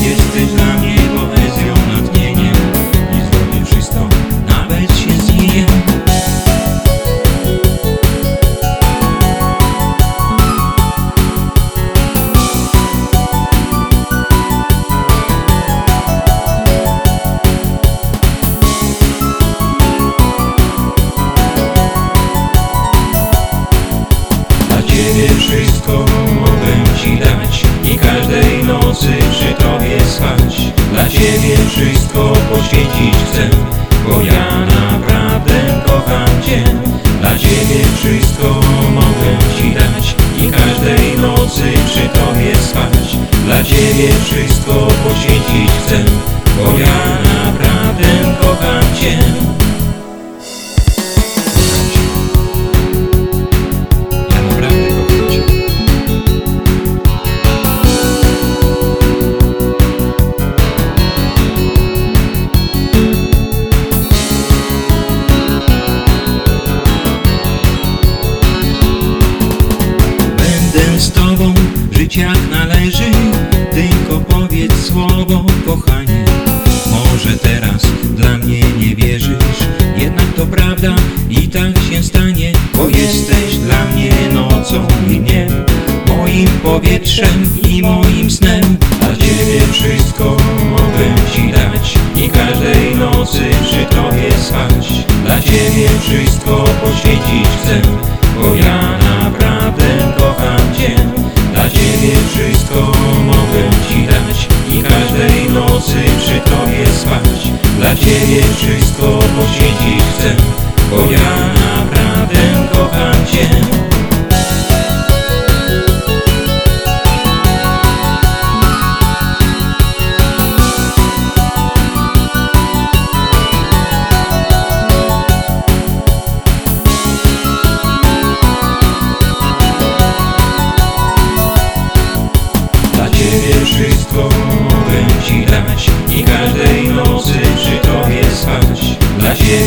miłości dla mnie poezją, natchnieniem I zrobię nawet wszystko i każdej nocy przy Tobie spać. Dla Ciebie wszystko poświęcić chcę Bo ja naprawdę kocham Cię. Dla Ciebie wszystko mogę Ci dać I każdej nocy przy Tobie spać. Dla Ciebie wszystko poświęcić chcę Bo ja jak należy Tylko powiedz słowo kochanie. Może teraz dla mnie nie wierzysz Jednak to prawda i tak się stanie Bo jesteś dla mnie nocą i dniem Moim powietrzem i moim snem. Dla Ciebie wszystko mogę Ci dać I każdej nocy przy Tobie spać. Dla Ciebie wszystko poświęcić chcę Bo ja Dla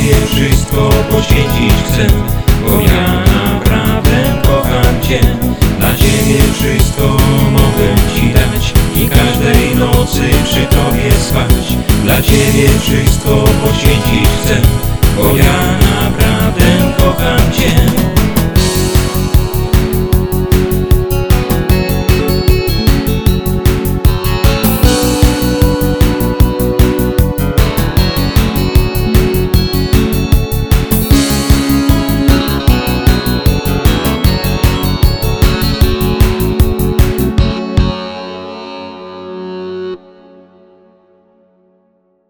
Ciebie wszystko poświęcić chcę. Bo ja naprawdę kocham Cię. Dla Ciebie wszystko mogę Ci dać. I każdej nocy przy Tobie spać. Dla Ciebie wszystko